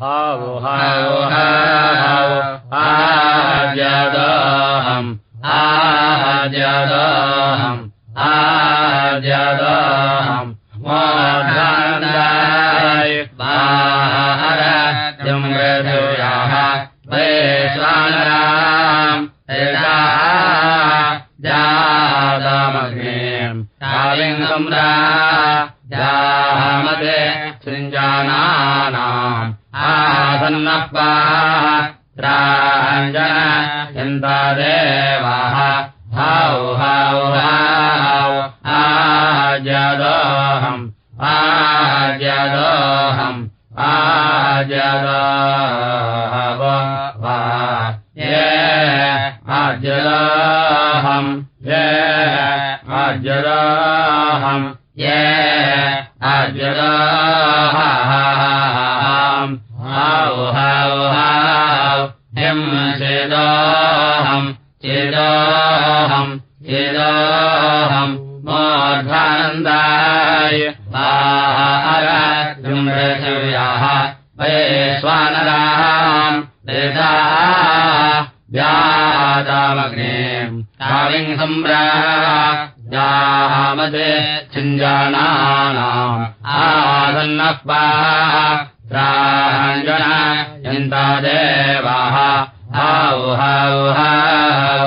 हौ हौ आजदहम् आजदहम् आजदहम् बाहर जुमृथिव्याः वैश्वानराम् वेदा व्यादामग्निम् छिञ्जानानाम् आसन्नप्पा प्राञ्जन यन्तादेवाः हौ हौ हौ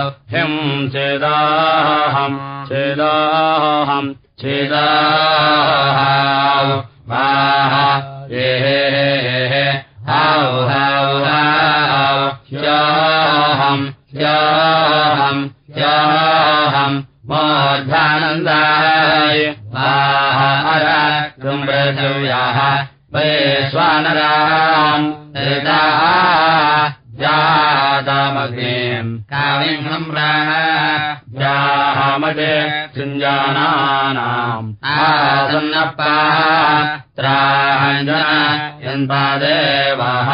चेदाहम् चेदाहम् चेदाहौ वाह ये हौ हौ हौ ह्याहम् ह्याहम् ह्याहम् मोर्धानन्दाय बाहर जुमृथिव्याः वैश्वानराम् हृदा जातमग्निम् कालिम् जामते सृञ्जानानाम् आसन्नप्पा त्राञ्जन यन्तादेवः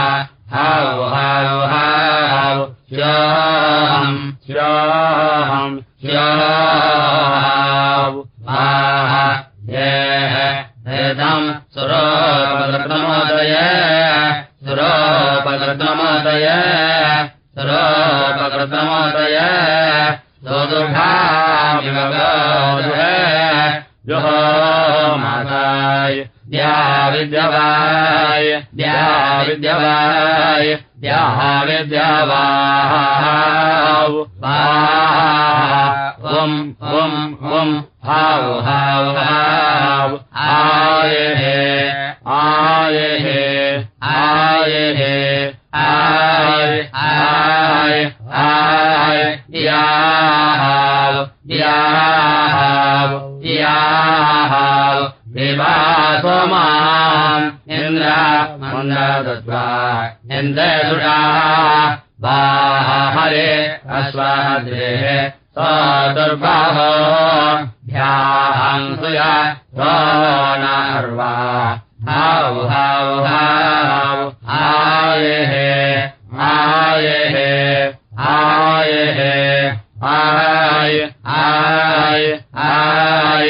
हौ हौ हौ ह्याहौ आय आय आय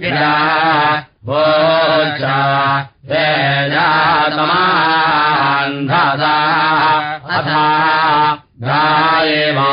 द्रावाय इडा भोजा वेदातमान्धदा अथा गाये वा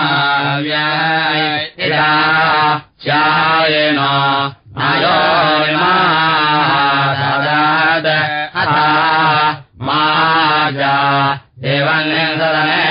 य चायन मयोमा सदा देवन्य सदने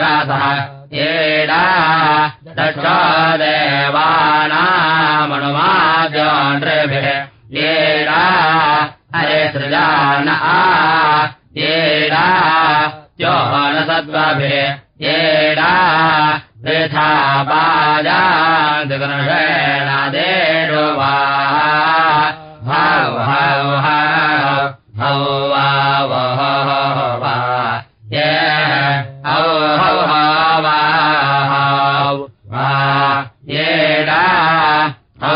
रासः येडा स च येडा मनुमागृभि हरे सृजाना येडा वृथा बाजादृणादेडो वा भव हौ हौ हौ वा वः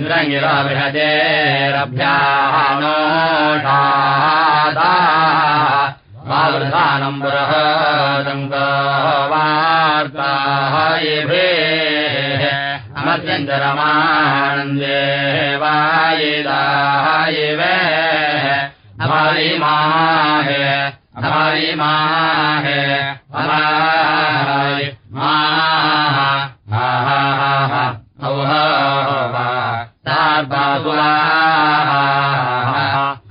भगवानामोक्षायाम् इन्द्रङ्गिरबृहदेरभ्याः नोषादा। वावृधानम् बृहदङ्गवार्तायिभेः अमत्यन्तरमानन्दे वायिदायिवे अभाविमाहे अभाविमाहे अभाय माः आहाः औहा सार्वासुराः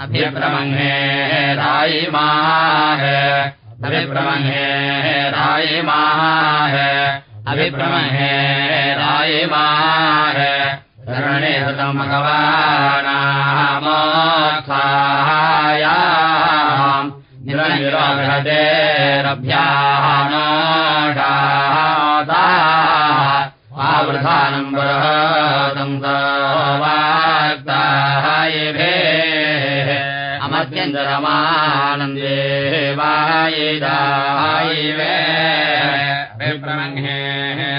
अभिप्रमङ्गे रायिमाः अभिप्रमङ्गे रायिमाः अभिप्रमहे रायिमाः शरणे सुतम् भगवानामोक्षायाम्। निरनिराबृहदेरभ्याः नोषादा आवृधानम् बृहदम् वार्तायिभेः अमत्यन्तरमानन्दे वायिदायिवे अभिप्रमहे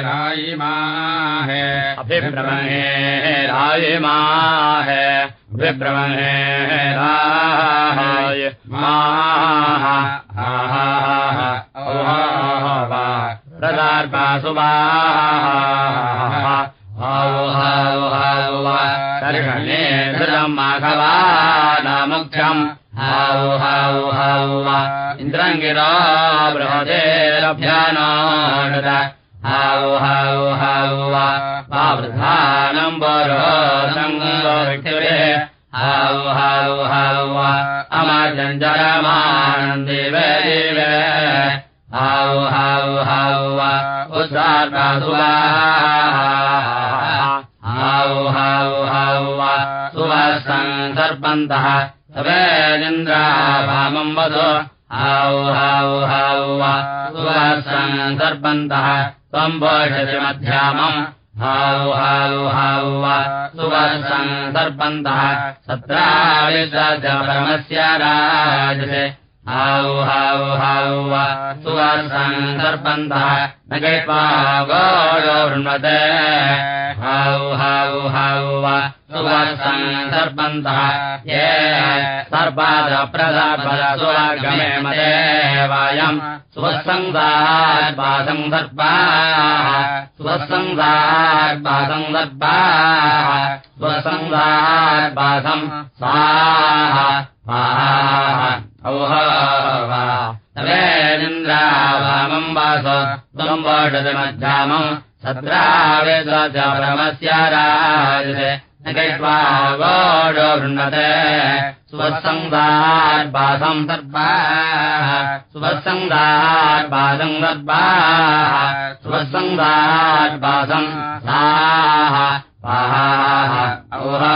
रायिमाहे अभिप्रमहे रायिमाहे अभिप्रमहे राय माः हाउहाउहाउवा इन्द्रङ्गिरा बृहदेरभ्यानानद हाउहाउहाउवा पावृधानम् वरोदङ्गोक्षिरे हाउहाउहाउवा अमर्जञ्जरमानन्दिवे दिवे हाव हाव हाव उद्धारणासुवा हाव हाव हाव सुवासम् सर्पन्तः सवेलिन्द्राभामम् वधो हाव हाव हाव सुवासम् सर्पन्तः त्वम् भोषसि मध्यामम् हाव हाव हाव सुवासम् सर्पन्तः सत्राविश्वास्य हाउ हाउवा सुवसम् सर्पन्तः न गोडोर्णते हाउ हाउ हाउवा सुवसम् सर्पन्तः ये सर्पादप्रदापदसुवर्गमे मदेवायम् स्वसङ्गाद्वासम् सर्पाः स्वसङ्गाद्वासम् सर्पाः स्वसङ्गाद्वासम् स्वाहा औहा तवेदिन्द्रावामम् वास त्वम् सत्रावेदमस्य राजसे। न गोडो वृण्णते स्वसङ्गाद्वासम् सर्पाः स्वसङ्गाद्वासम् सर्पाः स्वसङ्गाद्वासम् साः पाः औहा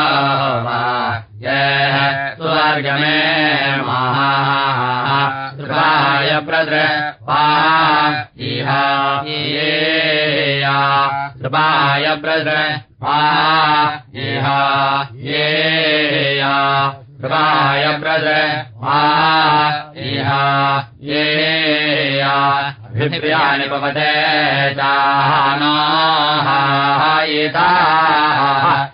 ये सुवर्गमे महाय प्रद्र पा इहा येया। कृपाय प्रद्र पा इहा येया। कृपाय प्रद्र पा इहा येया भिप्रियाणि पवते चाहानायिताः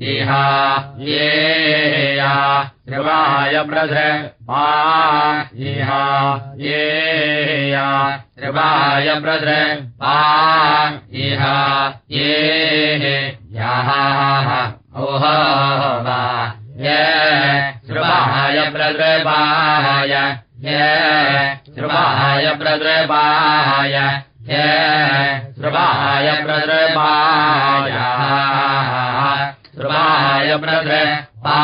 इहा येया त्रिवाय प्रधृ पा इहा ये त्रिवाय प्रधृ पा इहा ये याः ओह ये त्रिवाय प्रद्रवाय ये त्रिवाय प्रद्रवाय ये त्रिवाय प्रद्रवाय पा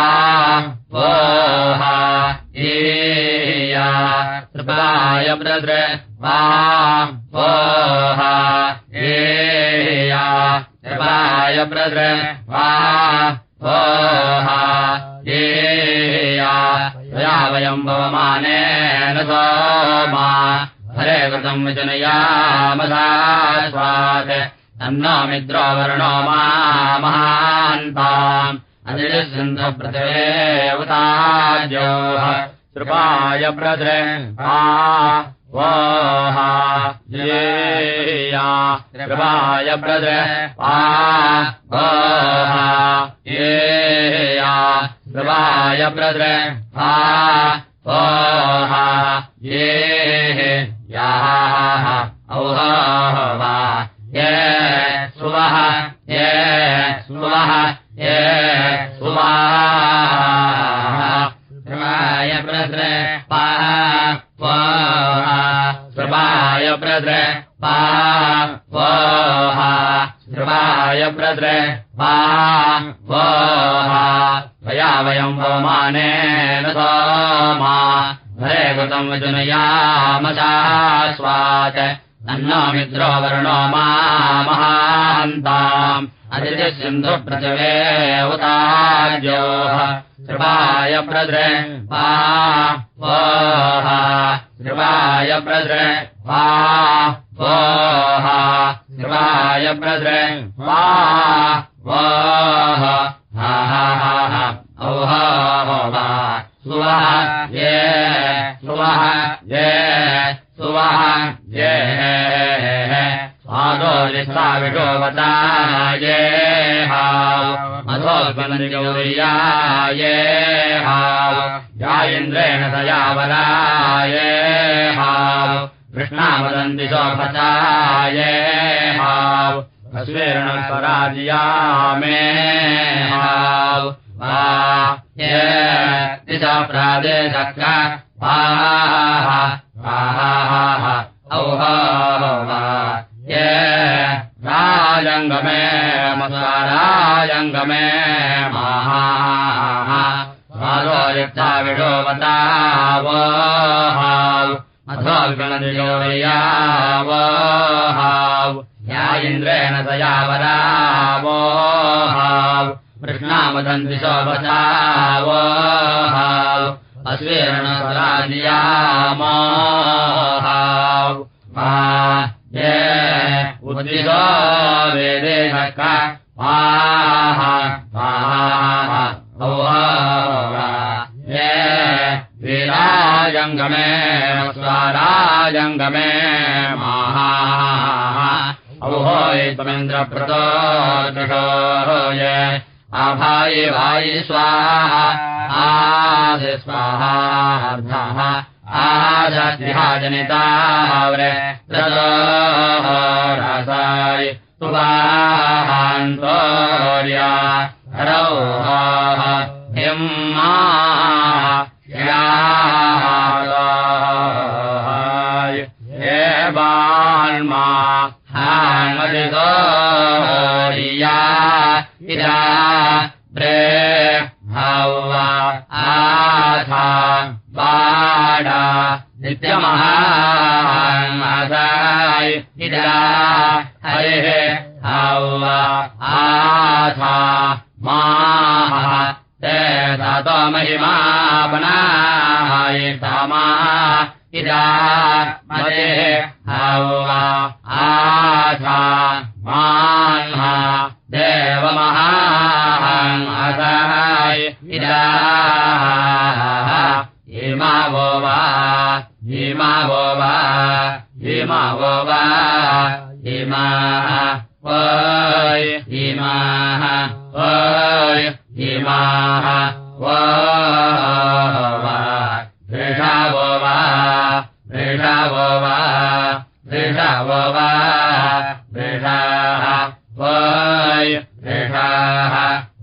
ओहा ईया त्रिवाय प्रद्र पा ओहा ईया त्रिवाय प्रद्र पा ओहा ईया त्वया वयम् भवमानेन सोमा। हरे कृतम् विजनयामधा स्वात्। तन्नो मित्रो वर्णो मा अनिलिसिन्धपृथिवेवताज्योः कृपाय प्रद्र आ वोहा येया कृपाय प्रद्र आ वोहा येया कृपाय प्रद्र आ वोहा ये याः औहा वा ये सुवः ये सुवाः कृपाय प्रद्र पा पा कृपाय प्रद्र पा त्वया वयम् पवमानेन सोमा। हरे कृतम् तन्नो मित्रो वर्णो मा महान्ताम् अतिथिसिन्धुप्रचवे उताज्योः कृपाय प्रद्र पा वोहा कृपाय प्रद्र पा वोहा कृपाय प्रद्र पा वोह हा हा हा हा। औहा वा सुवः ये सुवः ये सुवः ये स्वादो निष्ठा विषोवता ये हाव मधोस्मनगौर्या ये हाव या इन्द्रेण दयावरा ये हाव कृष्णावदन्ति शोभता ये हाव अश्वेण स्वराजिया मे हाव वा ये दिशा प्रादेशक्र पाः। पाः। औहा राजङ्गमे मस्वाराजङ्गमे महारो युक्ता विडोवता वोहाव अथो गणदियोर्या वोहाव या इन्द्रेण दयावरा वोहाव कृष्णामदन्ति शोभता वोहाव अश्वेरण ये वेदे शक् वाः वाः औहा ये वीराजङ्गमे स्वाराजङ्गमे महाः औहो त्वमिन्द्रप्रतो ये आभायि वायि स्वाहा आदि स्वाहार्धः रसाय सुवाहान्तोर्या रौहाः हिम्मा हे बाल्मा हान्मदितोर्या इदा प्रे हवा आथा बाडा नित्यमहाय इदा हरिः हवा आथा माः ते ततो महिमापनाय तमा इदा मदे हवा आथा मान्ह देवमहाय हिमा गवा हिमा गवा हिम गवा हिमाः व हिमाः व। हिमाः वृष गवा धृष गवा धृष ववा दृशाः वय धृषाः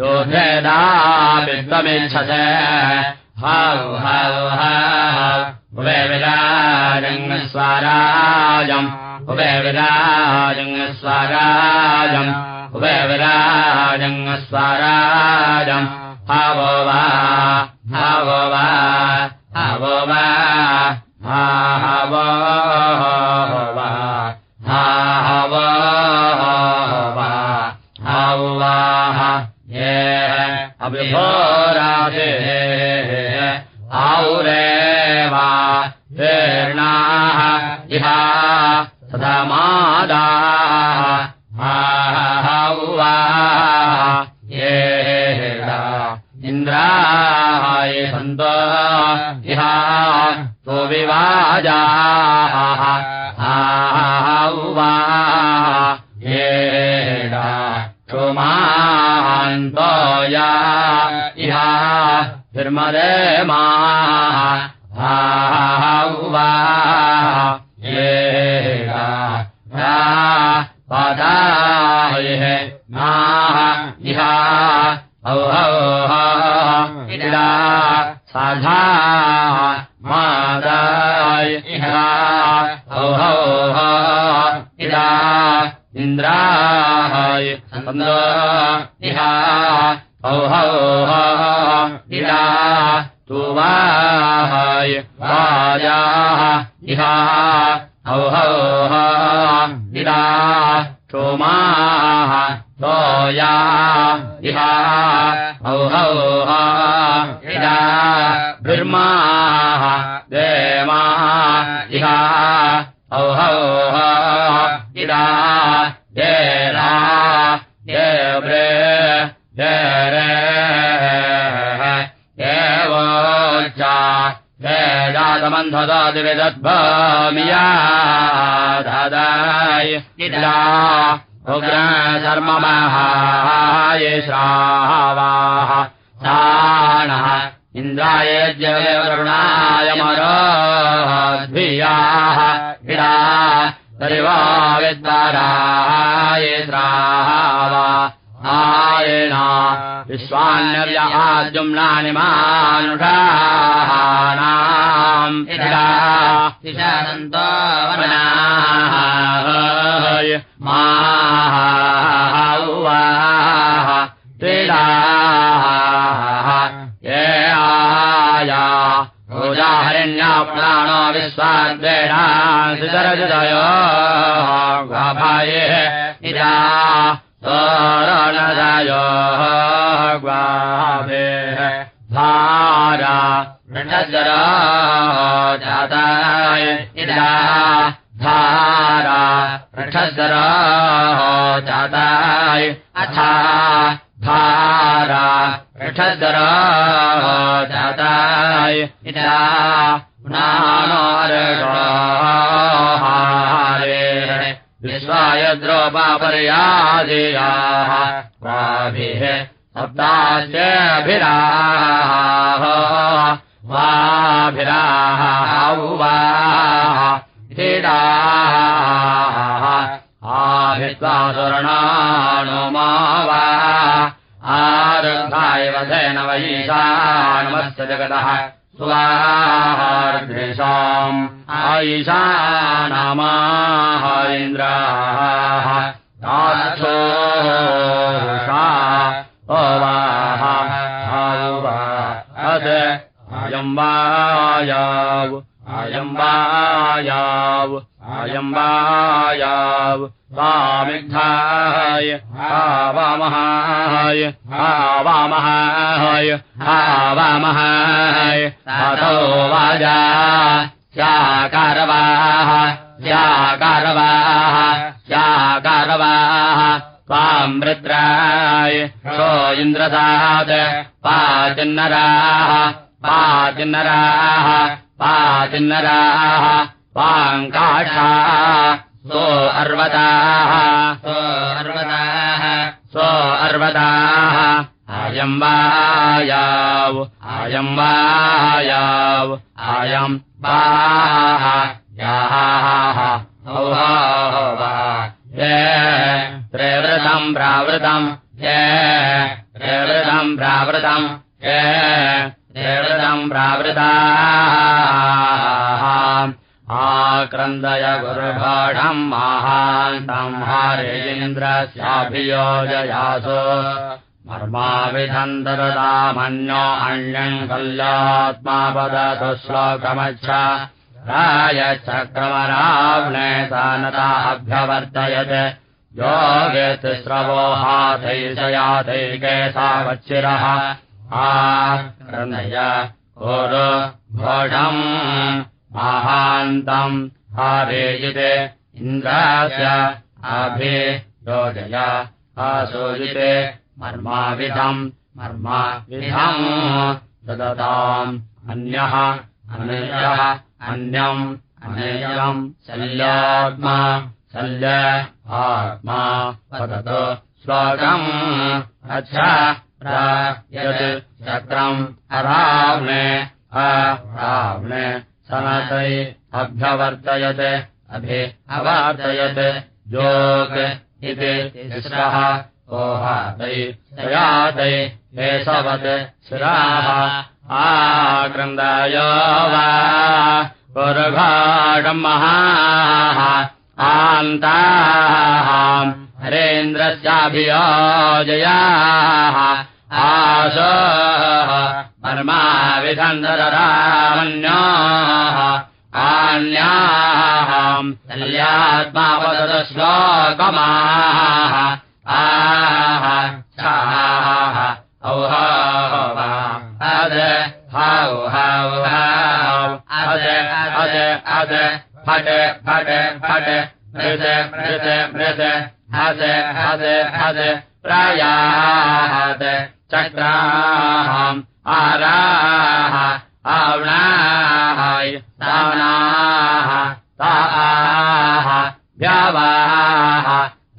ो हृदा विद्वमे स है विरा रङ्गस्वराजम् वैय विराजङ्ग रावा इहा तथा मादा इन्द्राय सन्त इहा तु विवाजा औहौहा साधा मादाय इहा। औहौहा इदा इन्द्राय इहा। इदा तुवाय वायाः इहा। औहौहा इदा सोमाः तोया इहा औहौहा इदा ब्रह्माः देवाः इहा औहौहा इदा देरा देव्रे देरे एवोच्चा वेदातमन्धदादिविदद्भमिया दादाय इदा शर्ममहाय श्रावाः साणः इन्द्राय जयवरुणाय मरोद्भियाः इडा परिवा विद्वाराय श्रावा आयेणा विश्वान्यव्याजुम्नानि मानुषाणाम् इडा दिशानन्तो वनाय माहुवाः क्रीडाः ये आया पूजाहरिण्या प्राणो विश्वाद्वेडा सुदरजयो गाभाये इदा तोरणदयो ग्वाभे धारा वृषजरा जाताय इदा धारा जाताय अथा धारा वृषजरा जाताय इदा पुनानोरहारे विश्वाय द्रोपापर्यादेयाः वाभिः सप्ताश्चभिराः वाभिराः वाः आभित्वा सुरणानो मा वा आरब्धाय वधेन वैशानमस्य जगतः स्वाहार्द्रेषाम् आयिषा नामाः आवा अद अयम् वायाव अयम् वायाव अयम् वायाव वामिग्धाय आवामहाय आवामहाय आवामहाय अथो वाजा स्याकारवाः स्याकारवाः स्याकारवाः त्वाम् रुद्राय सो इन्द्रदात् पाचिन्नराः पाचिन्नराः पाचिन्नराः पाङ्काषा सो अर्वताः सो अर्वताः सो अर्वताः अयम् वायाव अयम् वायाव अयम् वाः याः त्रेवृतम् प्रावृतम् ये त्रेवृतम् प्रावृतम् ये प्रावृताः। आक्रन्दय गुरुभाढम् महान्तम् हरेन्द्रस्याभियोजयासो। दरदामन्यो अन्यम् कल्यात्मा वदतु श्लोकमच्छ रायचक्रमराव्नेतानताभ्यवर्तयत् योगेतिस्रवो हाथैशयाथैके सावच्चिरः घोषम् महान्तम् हारेजिते इन्द्रास्य अभियोजय आसूजिते मर्माविधम् मर्माविधम् ददताम् अन्यः अनयः अन्यम् अनेयम् शल्यात्मा शल्य आत्मा वदतु श्लोकम् अच्छ यत् चक्रम् अराव्णे अराव्णे सनतै अभ्यवर्तयत् अभि अवर्तयत् जोक् इति ओहातै तयातै हेसवत् शिराः आक्रन्दायो वा पुरुघाडम् महाः आन्ताः हरेन्द्रस्याभियोजयाः। आशो। वर्मा विधन्दरामन्याः आन्याः। कल्यात्मावदश्लोकमाः आह छाः। औहा। अद। हौ हौ हौ अद। अद। अद। फट। फट। फट। मृद मृद मृद हद हद हद प्रयाहद चक्राहम् आराः आवणाय तावनाः ताः व्यवाः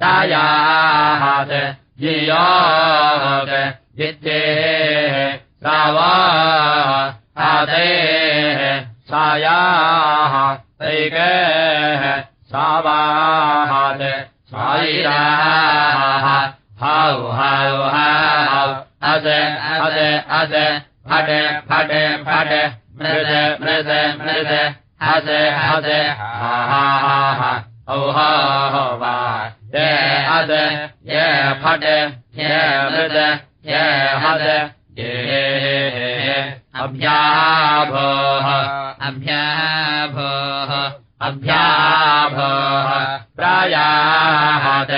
तायाहद जियोग जित्तेः सावा आदेः सायाः तैकेः सावाहद सायिराः हौ हौ हौ। अद अद अद फट फट फट। मृद मृद मृद। हद हद। हा हा हा औ हा हो वा। ये अद ये फट ये मृद ये हद। ये अभ्याभोः। अभ्याभोः अभ्याभोः प्रायाहद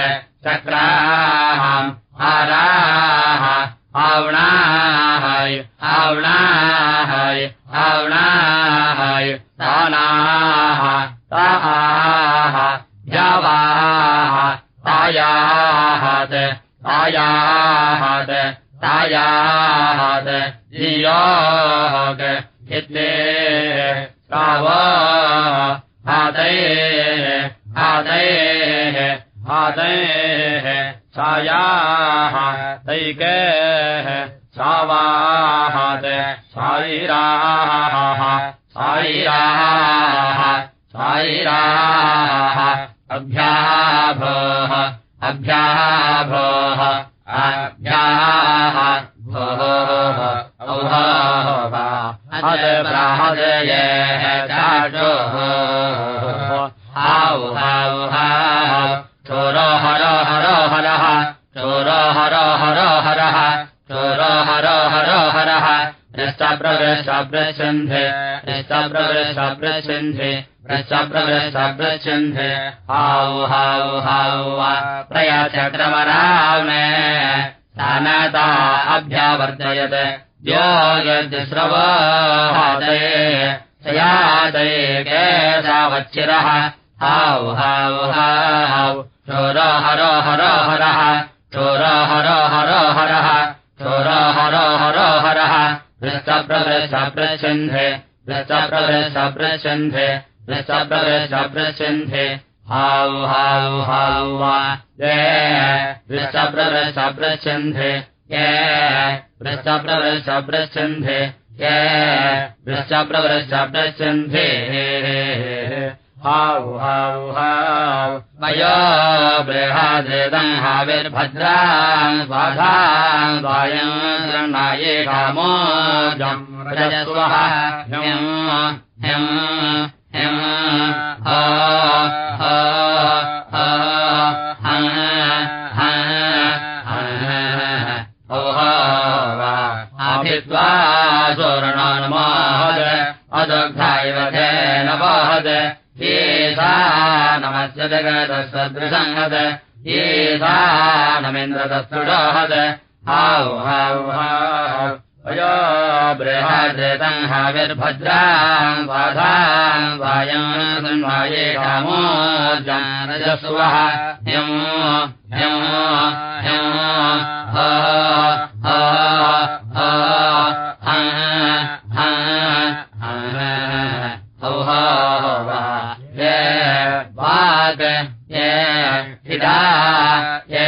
चक्राहम् आराः आवणाहय आवणाहय आवणाहय तानाः ताः जवाः तायाहद तायाहद तायाहद जियोग इत्ते साव हादैः हादैः हादैः सायाः तैकेः सावाहद सायिराः सायिराः सायिराः अभ्याभोः अभ्याभोः अभ्याः हाउ हाउ चोरो हरो हरो हरः चोरो हरो हरो हरः चोरो हरो हरो हरः प्रवृष्टाप्रवृष्टाप्रच्छन्धे प्रवृष्टाप्रवृष्टाप्रच्छन्धे प्रवृष्टाप्रवृष्टाप्रच्छन्धे हाउ हाउ हाउ प्रयाचक्रमरावणे स्थानता अभ्यावर्तयत् यो यद्स्रवादये सयादये केशावच्छिरः। हाउ हाउ हाउ चोर हरो हरो हरः। चोर हरो हरो हरः। चोर हरो हरो हरः। वृष्टप्रवृष्टप्रच्छन्धे वृष्टप्रवृष्टप्रच्छन्धे वृष्टप्रवृष्टप्रच्छन्धे हाउ हाउ हाउ ये वृष्टप्रवृष्टप्रच्छन्धे ये वृष्टप्रवृष्टप्रच्छन्धे ये वृष्टप्रवृष्टप्रच्छन्धे हाउ हाउ हाउ मयो बृहादृदम् हाविर्भद्राम् स्वाधाम् द्वायम् शृणाये कामोजम् रजस्वः ह्यम् ह्यम् सुवर्णान्माहद वहद येषा नमस्य जगदसदृशंहद हाउ अयो बृहद्रतम् हाविर्भद्राम् बाधाम् वायम् सन्वाये कामोर्जानजस्वः ह्यम् ह्यम् ये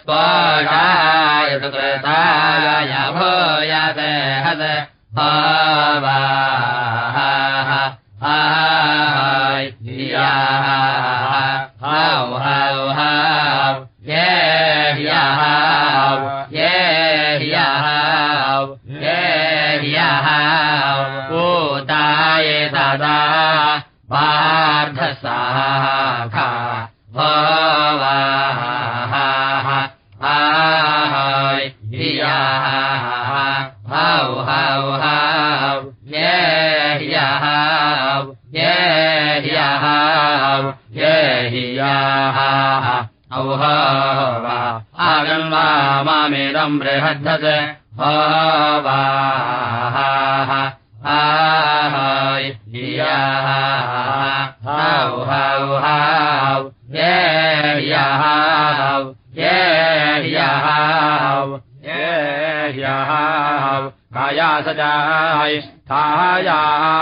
स्पोषाय सुकृताय भो हत भवा बृहद्ध हवाहाय या। हौ ह्याव यौ एया सदाय आया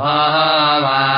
हा वा